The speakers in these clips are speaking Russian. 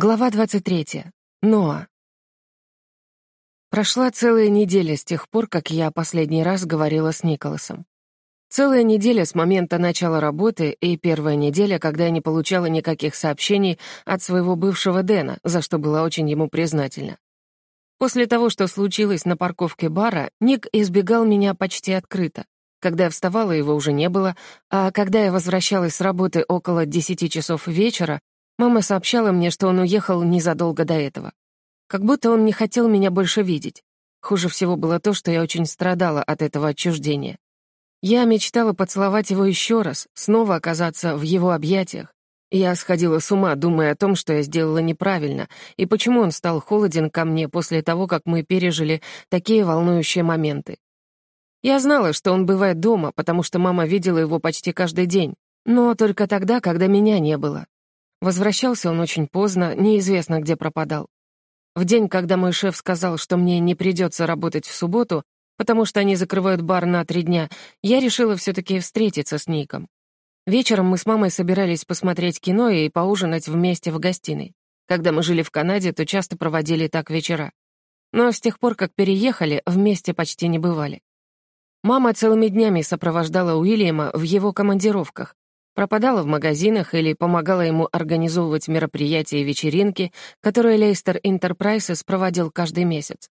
Глава 23. Ноа. Прошла целая неделя с тех пор, как я последний раз говорила с Николасом. Целая неделя с момента начала работы и первая неделя, когда я не получала никаких сообщений от своего бывшего Дэна, за что была очень ему признательна. После того, что случилось на парковке бара, Ник избегал меня почти открыто. Когда я вставала, его уже не было, а когда я возвращалась с работы около 10 часов вечера, Мама сообщала мне, что он уехал незадолго до этого. Как будто он не хотел меня больше видеть. Хуже всего было то, что я очень страдала от этого отчуждения. Я мечтала поцеловать его еще раз, снова оказаться в его объятиях. Я сходила с ума, думая о том, что я сделала неправильно, и почему он стал холоден ко мне после того, как мы пережили такие волнующие моменты. Я знала, что он бывает дома, потому что мама видела его почти каждый день, но только тогда, когда меня не было. Возвращался он очень поздно, неизвестно, где пропадал. В день, когда мой шеф сказал, что мне не придется работать в субботу, потому что они закрывают бар на три дня, я решила все таки встретиться с Ником. Вечером мы с мамой собирались посмотреть кино и поужинать вместе в гостиной. Когда мы жили в Канаде, то часто проводили так вечера. Но с тех пор, как переехали, вместе почти не бывали. Мама целыми днями сопровождала Уильяма в его командировках, пропадала в магазинах или помогала ему организовывать мероприятия и вечеринки, которые Лейстер Enterprises проводил каждый месяц.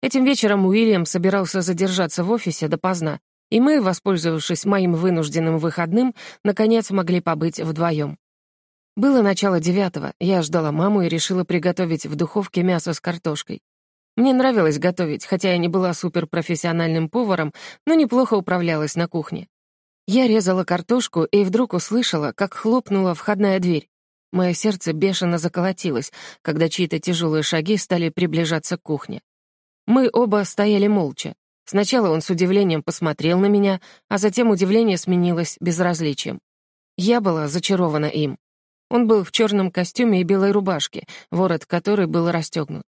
Этим вечером Уильям собирался задержаться в офисе допоздна, и мы, воспользовавшись моим вынужденным выходным, наконец могли побыть вдвоем. Было начало девятого, я ждала маму и решила приготовить в духовке мясо с картошкой. Мне нравилось готовить, хотя я не была суперпрофессиональным поваром, но неплохо управлялась на кухне. Я резала картошку и вдруг услышала, как хлопнула входная дверь. Мое сердце бешено заколотилось, когда чьи-то тяжелые шаги стали приближаться к кухне. Мы оба стояли молча. Сначала он с удивлением посмотрел на меня, а затем удивление сменилось безразличием. Я была зачарована им. Он был в черном костюме и белой рубашке, ворот которой был расстегнут.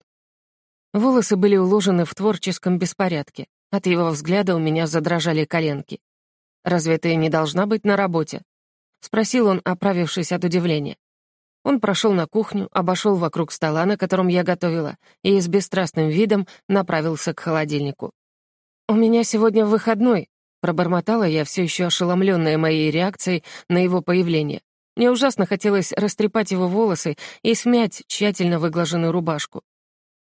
Волосы были уложены в творческом беспорядке. От его взгляда у меня задрожали коленки. «Разве ты не должна быть на работе?» — спросил он, оправившись от удивления. Он прошел на кухню, обошел вокруг стола, на котором я готовила, и с бесстрастным видом направился к холодильнику. «У меня сегодня выходной», — пробормотала я, все еще ошеломленная моей реакцией на его появление. Мне ужасно хотелось растрепать его волосы и смять тщательно выглаженную рубашку.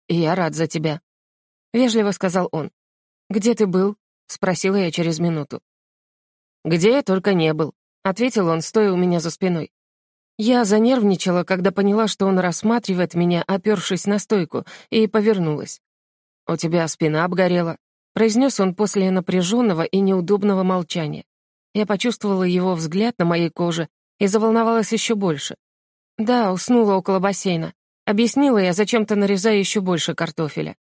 «Я рад за тебя», — вежливо сказал он. «Где ты был?» — спросила я через минуту. «Где я только не был», — ответил он, стоя у меня за спиной. Я занервничала, когда поняла, что он рассматривает меня, опёршись на стойку, и повернулась. «У тебя спина обгорела», — произнес он после напряженного и неудобного молчания. Я почувствовала его взгляд на моей коже и заволновалась еще больше. «Да, уснула около бассейна», — объяснила я, зачем-то нарезая еще больше картофеля.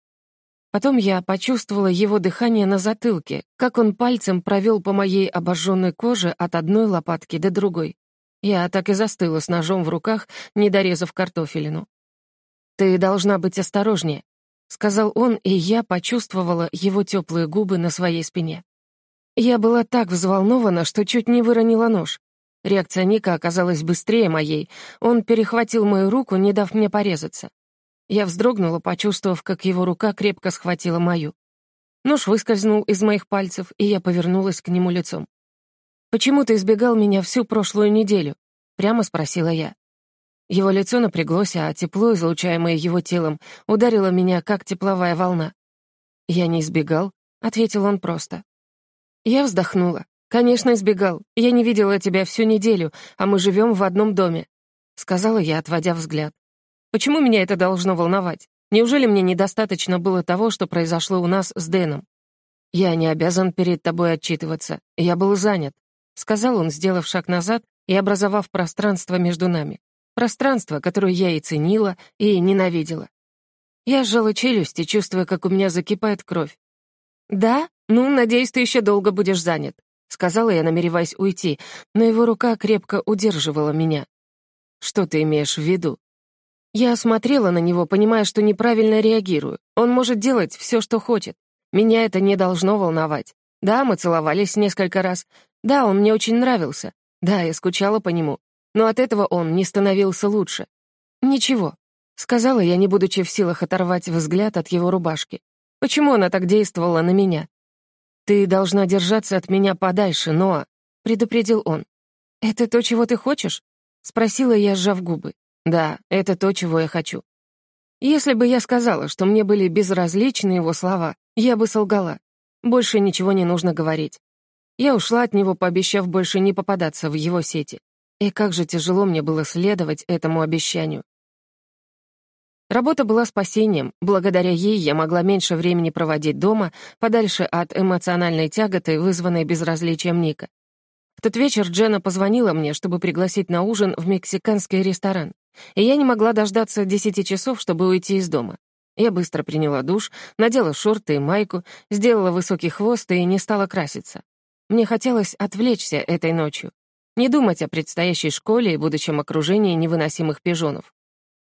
Потом я почувствовала его дыхание на затылке, как он пальцем провел по моей обожженной коже от одной лопатки до другой. Я так и застыла с ножом в руках, не дорезав картофелину. «Ты должна быть осторожнее», — сказал он, и я почувствовала его теплые губы на своей спине. Я была так взволнована, что чуть не выронила нож. Реакция Ника оказалась быстрее моей. Он перехватил мою руку, не дав мне порезаться. Я вздрогнула, почувствовав, как его рука крепко схватила мою. Нож выскользнул из моих пальцев, и я повернулась к нему лицом. «Почему ты избегал меня всю прошлую неделю?» — прямо спросила я. Его лицо напряглось, а тепло, излучаемое его телом, ударило меня, как тепловая волна. «Я не избегал», — ответил он просто. Я вздохнула. «Конечно, избегал. Я не видела тебя всю неделю, а мы живем в одном доме», — сказала я, отводя взгляд. Почему меня это должно волновать? Неужели мне недостаточно было того, что произошло у нас с Дэном? Я не обязан перед тобой отчитываться. Я был занят, сказал он, сделав шаг назад и образовав пространство между нами. Пространство, которое я и ценила, и ненавидела. Я сжала челюсти, чувствуя, как у меня закипает кровь. «Да? Ну, надеюсь, ты еще долго будешь занят», — сказала я, намереваясь уйти, но его рука крепко удерживала меня. «Что ты имеешь в виду?» Я смотрела на него, понимая, что неправильно реагирую. Он может делать все, что хочет. Меня это не должно волновать. Да, мы целовались несколько раз. Да, он мне очень нравился. Да, я скучала по нему. Но от этого он не становился лучше. Ничего, Сказала я, не будучи в силах оторвать взгляд от его рубашки. Почему она так действовала на меня? «Ты должна держаться от меня подальше, Ноа», — предупредил он. «Это то, чего ты хочешь?» — спросила я, сжав губы. «Да, это то, чего я хочу». Если бы я сказала, что мне были безразличны его слова, я бы солгала. Больше ничего не нужно говорить. Я ушла от него, пообещав больше не попадаться в его сети. И как же тяжело мне было следовать этому обещанию. Работа была спасением. Благодаря ей я могла меньше времени проводить дома, подальше от эмоциональной тяготы, вызванной безразличием Ника. В тот вечер Джена позвонила мне, чтобы пригласить на ужин в мексиканский ресторан. И я не могла дождаться десяти часов, чтобы уйти из дома. Я быстро приняла душ, надела шорты и майку, сделала высокий хвост и не стала краситься. Мне хотелось отвлечься этой ночью, не думать о предстоящей школе и будущем окружении невыносимых пижонов.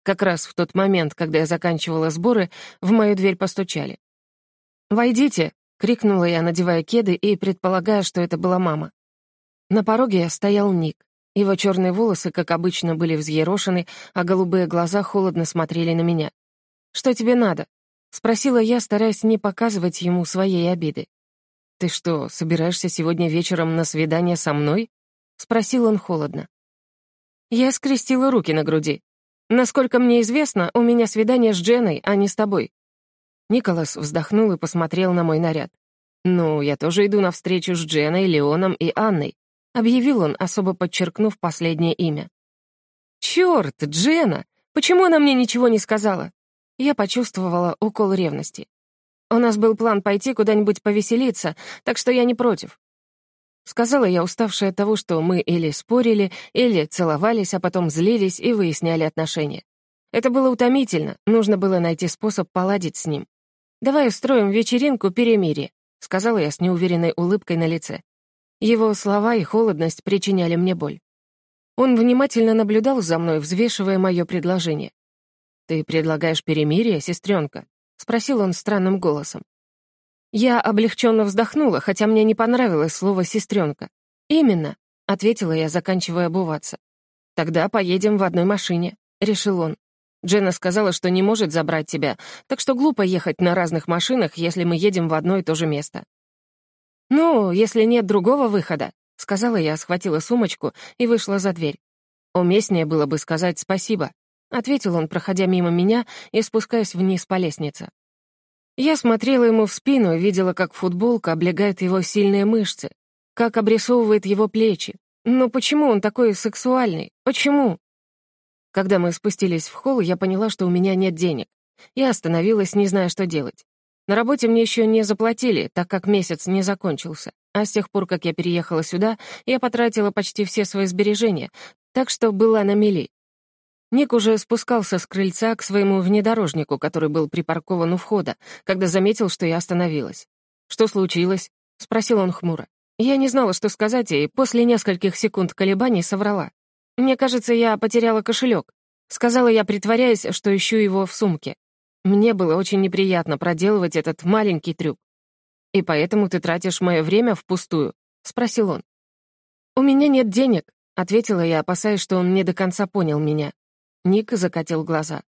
Как раз в тот момент, когда я заканчивала сборы, в мою дверь постучали. «Войдите!» — крикнула я, надевая кеды и предполагая, что это была мама. На пороге стоял Ник. Его черные волосы, как обычно, были взъерошены, а голубые глаза холодно смотрели на меня. «Что тебе надо?» — спросила я, стараясь не показывать ему своей обиды. «Ты что, собираешься сегодня вечером на свидание со мной?» — спросил он холодно. Я скрестила руки на груди. Насколько мне известно, у меня свидание с Дженой, а не с тобой». Николас вздохнул и посмотрел на мой наряд. «Ну, я тоже иду на встречу с Дженой, Леоном и Анной», — объявил он, особо подчеркнув последнее имя. «Чёрт, Джена! Почему она мне ничего не сказала?» Я почувствовала укол ревности. «У нас был план пойти куда-нибудь повеселиться, так что я не против. Сказала я, уставшая от того, что мы или спорили, или целовались, а потом злились и выясняли отношения. Это было утомительно, нужно было найти способ поладить с ним. «Давай устроим вечеринку перемирия», — сказала я с неуверенной улыбкой на лице. Его слова и холодность причиняли мне боль. Он внимательно наблюдал за мной, взвешивая мое предложение. «Ты предлагаешь перемирие, сестренка?» — спросил он странным голосом. Я облегченно вздохнула, хотя мне не понравилось слово «сестренка». «Именно», — ответила я, заканчивая обуваться. «Тогда поедем в одной машине», — решил он. Дженна сказала, что не может забрать тебя, так что глупо ехать на разных машинах, если мы едем в одно и то же место. «Ну, если нет другого выхода», — сказала я, схватила сумочку и вышла за дверь. «Уместнее было бы сказать спасибо», — ответил он, проходя мимо меня и спускаясь вниз по лестнице. Я смотрела ему в спину и видела, как футболка облегает его сильные мышцы, как обрисовывает его плечи. Но почему он такой сексуальный? Почему? Когда мы спустились в холл, я поняла, что у меня нет денег. Я остановилась, не зная, что делать. На работе мне еще не заплатили, так как месяц не закончился. А с тех пор, как я переехала сюда, я потратила почти все свои сбережения, так что была на мели. Ник уже спускался с крыльца к своему внедорожнику, который был припаркован у входа, когда заметил, что я остановилась. «Что случилось?» — спросил он хмуро. Я не знала, что сказать, и после нескольких секунд колебаний соврала. «Мне кажется, я потеряла кошелек», — сказала я, притворяясь, что ищу его в сумке. Мне было очень неприятно проделывать этот маленький трюк. «И поэтому ты тратишь мое время впустую?» — спросил он. «У меня нет денег», — ответила я, опасаясь, что он не до конца понял меня. Ник закатил глаза.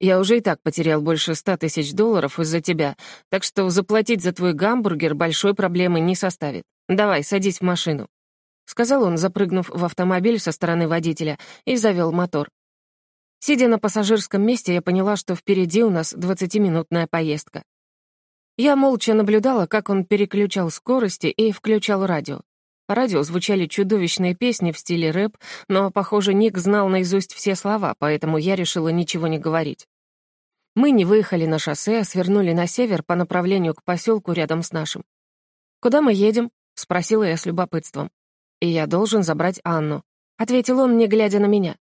«Я уже и так потерял больше ста тысяч долларов из-за тебя, так что заплатить за твой гамбургер большой проблемы не составит. Давай, садись в машину», — сказал он, запрыгнув в автомобиль со стороны водителя, и завел мотор. Сидя на пассажирском месте, я поняла, что впереди у нас двадцатиминутная поездка. Я молча наблюдала, как он переключал скорости и включал радио. По радио звучали чудовищные песни в стиле рэп, но, похоже, Ник знал наизусть все слова, поэтому я решила ничего не говорить. Мы не выехали на шоссе, а свернули на север по направлению к поселку рядом с нашим. «Куда мы едем?» — спросила я с любопытством. «И я должен забрать Анну», — ответил он, не глядя на меня.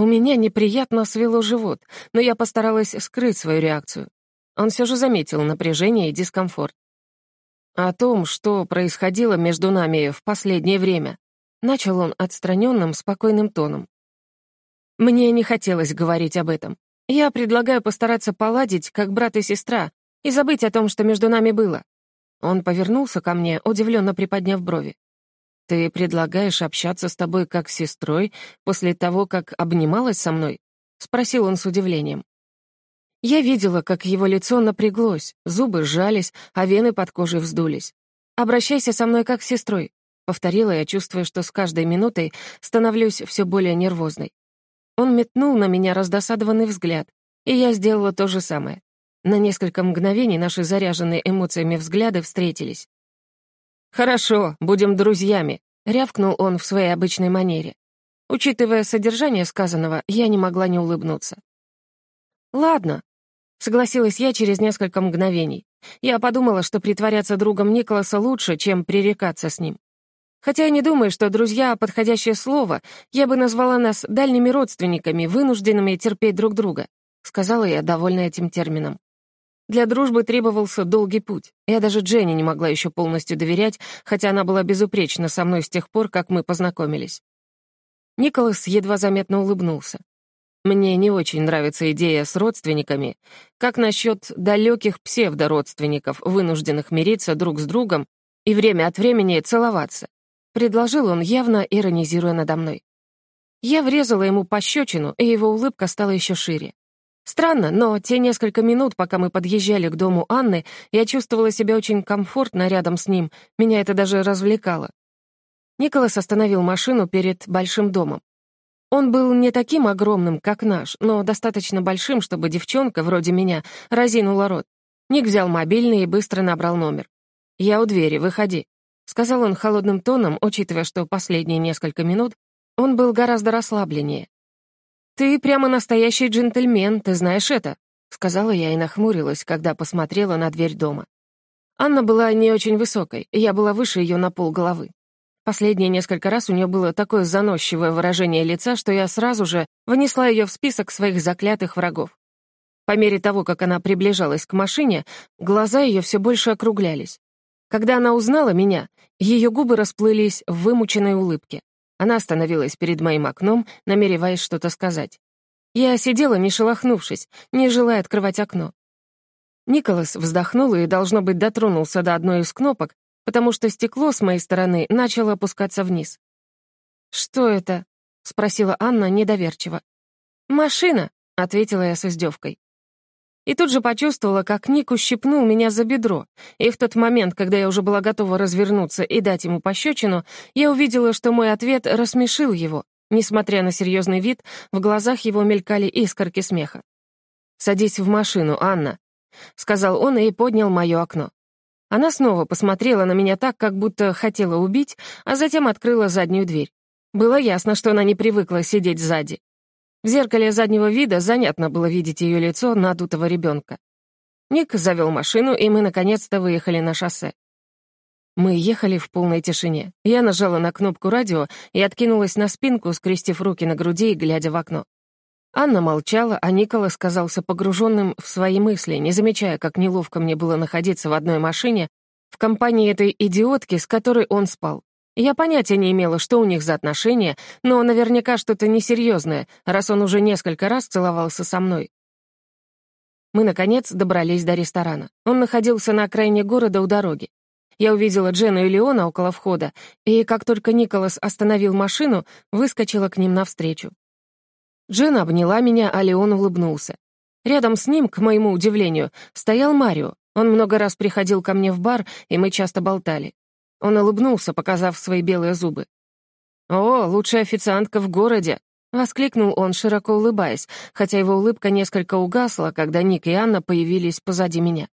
У меня неприятно свело живот, но я постаралась скрыть свою реакцию. Он все же заметил напряжение и дискомфорт. О том, что происходило между нами в последнее время. Начал он отстраненным, спокойным тоном. Мне не хотелось говорить об этом. Я предлагаю постараться поладить, как брат и сестра, и забыть о том, что между нами было. Он повернулся ко мне, удивленно приподняв брови. «Ты предлагаешь общаться с тобой как с сестрой после того, как обнималась со мной?» — спросил он с удивлением. Я видела, как его лицо напряглось, зубы сжались, а вены под кожей вздулись. «Обращайся со мной как с сестрой», — повторила я, чувствуя, что с каждой минутой становлюсь все более нервозной. Он метнул на меня раздосадованный взгляд, и я сделала то же самое. На несколько мгновений наши заряженные эмоциями взгляды встретились. «Хорошо, будем друзьями», — рявкнул он в своей обычной манере. Учитывая содержание сказанного, я не могла не улыбнуться. «Ладно», — согласилась я через несколько мгновений. Я подумала, что притворяться другом Николаса лучше, чем пререкаться с ним. Хотя я не думаю, что «друзья» — подходящее слово, я бы назвала нас дальними родственниками, вынужденными терпеть друг друга, — сказала я, довольна этим термином. Для дружбы требовался долгий путь. Я даже Дженни не могла еще полностью доверять, хотя она была безупречна со мной с тех пор, как мы познакомились. Николас едва заметно улыбнулся. Мне не очень нравится идея с родственниками. Как насчет далеких псевдородственников, вынужденных мириться друг с другом и время от времени целоваться? Предложил он, явно иронизируя надо мной. Я врезала ему пощечину, и его улыбка стала еще шире. Странно, но те несколько минут, пока мы подъезжали к дому Анны, я чувствовала себя очень комфортно рядом с ним, меня это даже развлекало. Николас остановил машину перед большим домом. Он был не таким огромным, как наш, но достаточно большим, чтобы девчонка, вроде меня, разинула рот. Ник взял мобильный и быстро набрал номер. «Я у двери, выходи», — сказал он холодным тоном, учитывая, что последние несколько минут он был гораздо расслабленнее. «Ты прямо настоящий джентльмен, ты знаешь это», — сказала я и нахмурилась, когда посмотрела на дверь дома. Анна была не очень высокой, я была выше ее на пол головы. Последние несколько раз у нее было такое заносчивое выражение лица, что я сразу же внесла ее в список своих заклятых врагов. По мере того, как она приближалась к машине, глаза ее все больше округлялись. Когда она узнала меня, ее губы расплылись в вымученной улыбке. Она остановилась перед моим окном, намереваясь что-то сказать. Я сидела, не шелохнувшись, не желая открывать окно. Николас вздохнул и, должно быть, дотронулся до одной из кнопок, потому что стекло с моей стороны начало опускаться вниз. «Что это?» — спросила Анна недоверчиво. «Машина», — ответила я с издевкой. И тут же почувствовала, как Ник ущипнул меня за бедро, и в тот момент, когда я уже была готова развернуться и дать ему пощечину, я увидела, что мой ответ рассмешил его. Несмотря на серьезный вид, в глазах его мелькали искорки смеха. «Садись в машину, Анна», — сказал он и поднял мое окно. Она снова посмотрела на меня так, как будто хотела убить, а затем открыла заднюю дверь. Было ясно, что она не привыкла сидеть сзади. В зеркале заднего вида занятно было видеть ее лицо надутого ребенка. Ник завел машину, и мы наконец-то выехали на шоссе. Мы ехали в полной тишине. Я нажала на кнопку радио и откинулась на спинку, скрестив руки на груди и глядя в окно. Анна молчала, а Николас казался погруженным в свои мысли, не замечая, как неловко мне было находиться в одной машине в компании этой идиотки, с которой он спал. Я понятия не имела, что у них за отношения, но наверняка что-то несерьезное, раз он уже несколько раз целовался со мной. Мы, наконец, добрались до ресторана. Он находился на окраине города у дороги. Я увидела Джену и Леона около входа, и как только Николас остановил машину, выскочила к ним навстречу. Джена обняла меня, а Леон улыбнулся. Рядом с ним, к моему удивлению, стоял Марио. Он много раз приходил ко мне в бар, и мы часто болтали. Он улыбнулся, показав свои белые зубы. «О, лучшая официантка в городе!» — воскликнул он, широко улыбаясь, хотя его улыбка несколько угасла, когда Ник и Анна появились позади меня.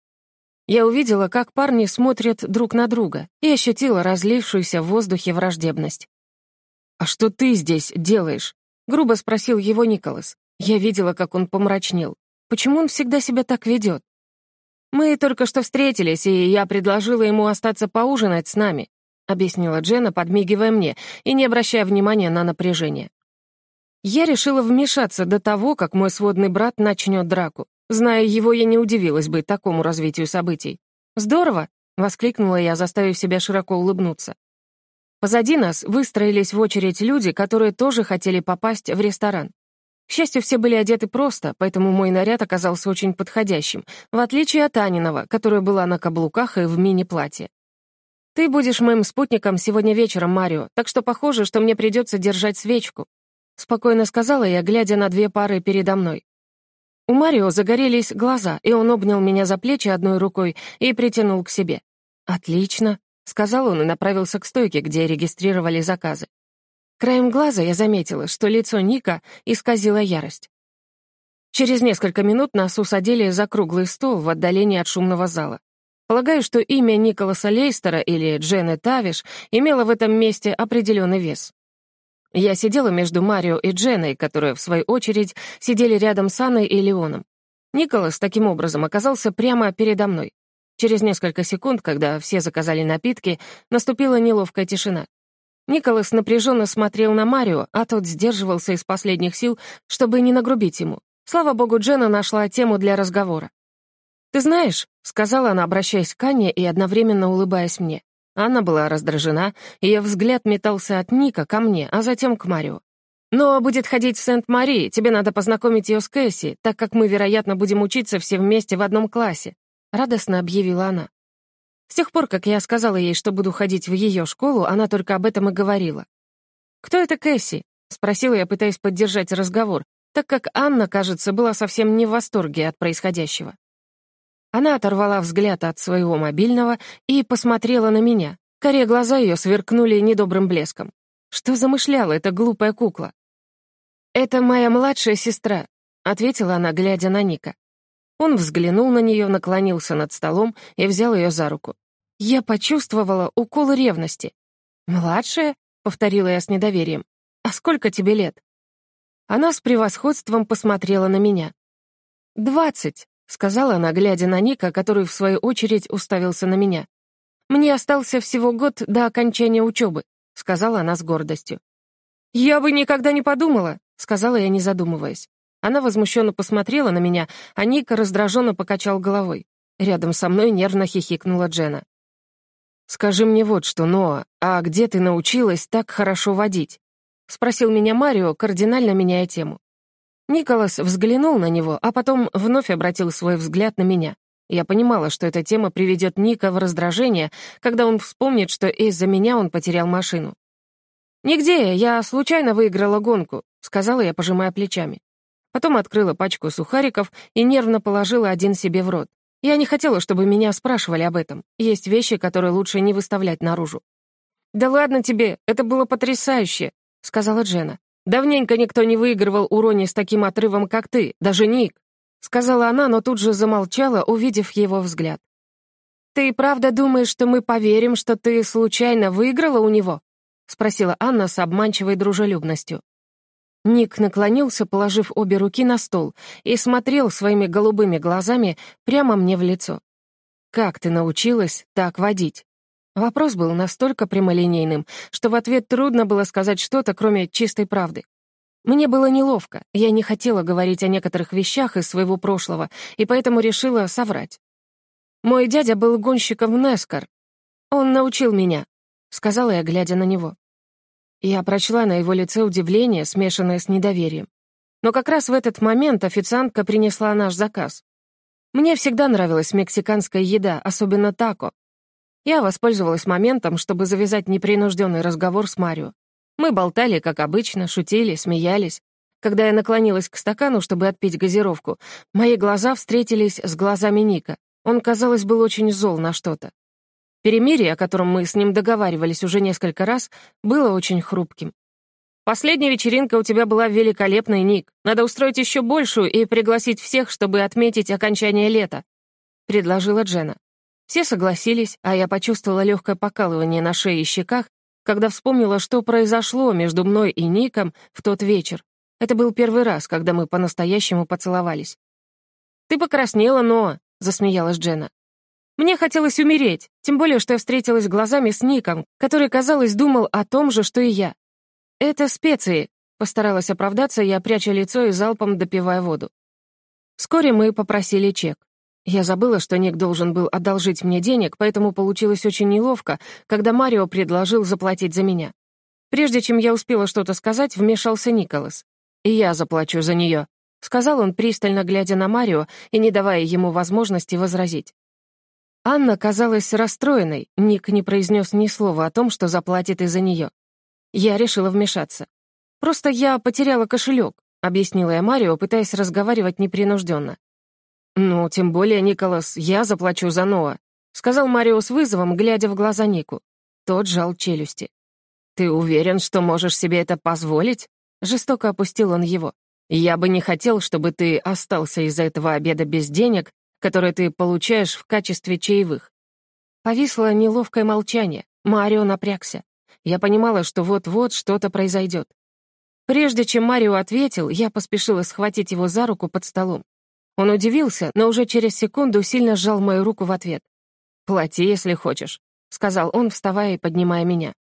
Я увидела, как парни смотрят друг на друга, и ощутила разлившуюся в воздухе враждебность. «А что ты здесь делаешь?» — грубо спросил его Николас. Я видела, как он помрачнел. Почему он всегда себя так ведет? «Мы только что встретились, и я предложила ему остаться поужинать с нами», объяснила Джена, подмигивая мне и не обращая внимания на напряжение. Я решила вмешаться до того, как мой сводный брат начнет драку. Зная его, я не удивилась бы такому развитию событий. «Здорово!» — воскликнула я, заставив себя широко улыбнуться. Позади нас выстроились в очередь люди, которые тоже хотели попасть в ресторан. К счастью, все были одеты просто, поэтому мой наряд оказался очень подходящим, в отличие от Аниного, которая была на каблуках и в мини-платье. «Ты будешь моим спутником сегодня вечером, Марио, так что похоже, что мне придется держать свечку», — спокойно сказала я, глядя на две пары передо мной. У Марио загорелись глаза, и он обнял меня за плечи одной рукой и притянул к себе. «Отлично», — сказал он и направился к стойке, где регистрировали заказы. Краем глаза я заметила, что лицо Ника исказило ярость. Через несколько минут нас усадили за круглый стол в отдалении от шумного зала. Полагаю, что имя Николаса Лейстера или Джены Тавиш имело в этом месте определенный вес. Я сидела между Марио и Дженой, которые, в свою очередь, сидели рядом с Анной и Леоном. Николас таким образом оказался прямо передо мной. Через несколько секунд, когда все заказали напитки, наступила неловкая тишина. Николас напряженно смотрел на Марио, а тот сдерживался из последних сил, чтобы не нагрубить ему. Слава богу, Джена нашла тему для разговора. «Ты знаешь», — сказала она, обращаясь к Анне и одновременно улыбаясь мне. Анна была раздражена, ее взгляд метался от Ника ко мне, а затем к Марио. «Но будет ходить в Сент-Мари, тебе надо познакомить ее с Кэсси, так как мы, вероятно, будем учиться все вместе в одном классе», — радостно объявила она. С тех пор, как я сказала ей, что буду ходить в ее школу, она только об этом и говорила. «Кто это Кэсси?» — спросила я, пытаясь поддержать разговор, так как Анна, кажется, была совсем не в восторге от происходящего. Она оторвала взгляд от своего мобильного и посмотрела на меня. Коре глаза ее сверкнули недобрым блеском. Что замышляла эта глупая кукла? «Это моя младшая сестра», — ответила она, глядя на Ника. Он взглянул на нее, наклонился над столом и взял ее за руку. Я почувствовала укол ревности. «Младшая?» — повторила я с недоверием. «А сколько тебе лет?» Она с превосходством посмотрела на меня. «Двадцать», — сказала она, глядя на Ника, который, в свою очередь, уставился на меня. «Мне остался всего год до окончания учебы», — сказала она с гордостью. «Я бы никогда не подумала», — сказала я, не задумываясь. Она возмущенно посмотрела на меня, а Ника раздраженно покачал головой. Рядом со мной нервно хихикнула Джена. «Скажи мне вот что, Ноа, а где ты научилась так хорошо водить?» — спросил меня Марио, кардинально меняя тему. Николас взглянул на него, а потом вновь обратил свой взгляд на меня. Я понимала, что эта тема приведет Ника в раздражение, когда он вспомнит, что из-за меня он потерял машину. «Нигде, я случайно выиграла гонку», — сказала я, пожимая плечами. Потом открыла пачку сухариков и нервно положила один себе в рот. Я не хотела, чтобы меня спрашивали об этом. Есть вещи, которые лучше не выставлять наружу. «Да ладно тебе, это было потрясающе», — сказала Джена. «Давненько никто не выигрывал урони с таким отрывом, как ты, даже Ник», — сказала она, но тут же замолчала, увидев его взгляд. «Ты правда думаешь, что мы поверим, что ты случайно выиграла у него?» — спросила Анна с обманчивой дружелюбностью. Ник наклонился, положив обе руки на стол, и смотрел своими голубыми глазами прямо мне в лицо. «Как ты научилась так водить?» Вопрос был настолько прямолинейным, что в ответ трудно было сказать что-то, кроме чистой правды. Мне было неловко, я не хотела говорить о некоторых вещах из своего прошлого, и поэтому решила соврать. «Мой дядя был гонщиком в Нескар. Он научил меня», — сказала я, глядя на него. Я прочла на его лице удивление, смешанное с недоверием. Но как раз в этот момент официантка принесла наш заказ. Мне всегда нравилась мексиканская еда, особенно тако, я воспользовалась моментом, чтобы завязать непринужденный разговор с Марио. Мы болтали, как обычно, шутили, смеялись. Когда я наклонилась к стакану, чтобы отпить газировку, мои глаза встретились с глазами Ника. Он, казалось, был очень зол на что-то. Перемирие, о котором мы с ним договаривались уже несколько раз, было очень хрупким. «Последняя вечеринка у тебя была великолепной, Ник. Надо устроить еще большую и пригласить всех, чтобы отметить окончание лета», — предложила Джена. Все согласились, а я почувствовала легкое покалывание на шее и щеках, когда вспомнила, что произошло между мной и Ником в тот вечер. Это был первый раз, когда мы по-настоящему поцеловались. «Ты покраснела, но...» — засмеялась Джена. «Мне хотелось умереть, тем более, что я встретилась глазами с Ником, который, казалось, думал о том же, что и я. Это специи», — постаралась оправдаться я, пряча лицо и залпом допивая воду. Вскоре мы попросили чек. Я забыла, что Ник должен был одолжить мне денег, поэтому получилось очень неловко, когда Марио предложил заплатить за меня. Прежде чем я успела что-то сказать, вмешался Николас. «И я заплачу за нее», — сказал он, пристально глядя на Марио и не давая ему возможности возразить. Анна казалась расстроенной, Ник не произнес ни слова о том, что заплатит из-за нее. Я решила вмешаться. «Просто я потеряла кошелек», — объяснила я Марио, пытаясь разговаривать непринужденно. «Ну, тем более, Николас, я заплачу за Ноа», сказал Марио с вызовом, глядя в глаза Нику. Тот жал челюсти. «Ты уверен, что можешь себе это позволить?» Жестоко опустил он его. «Я бы не хотел, чтобы ты остался из-за этого обеда без денег, которые ты получаешь в качестве чаевых». Повисло неловкое молчание. Марио напрягся. Я понимала, что вот-вот что-то произойдет. Прежде чем Марио ответил, я поспешила схватить его за руку под столом. Он удивился, но уже через секунду сильно сжал мою руку в ответ. «Плати, если хочешь», — сказал он, вставая и поднимая меня.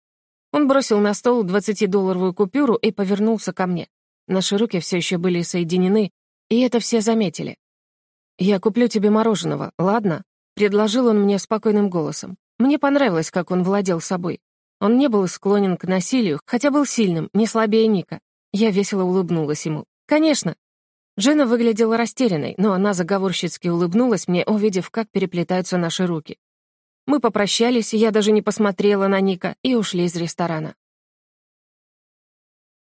Он бросил на стол 20-долларовую купюру и повернулся ко мне. Наши руки все еще были соединены, и это все заметили. «Я куплю тебе мороженого, ладно?» — предложил он мне спокойным голосом. Мне понравилось, как он владел собой. Он не был склонен к насилию, хотя был сильным, не слабее Ника. Я весело улыбнулась ему. «Конечно!» Джена выглядела растерянной, но она заговорщицки улыбнулась мне, увидев, как переплетаются наши руки. Мы попрощались, я даже не посмотрела на Ника, и ушли из ресторана.